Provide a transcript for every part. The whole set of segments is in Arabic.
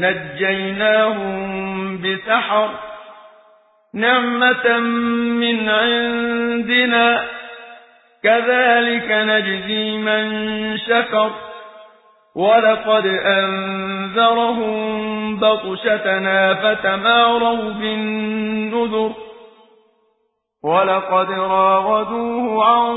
نجيناهم بسحر نعمة من عندنا كذلك نجزي من شكر ولقد أنذرهم بطشتنا فتماروا بالنذر ولقد راودوه عن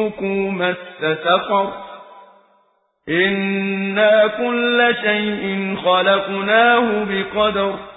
ذوقوا مس سقر إنا كل شيء خلقناه بقدر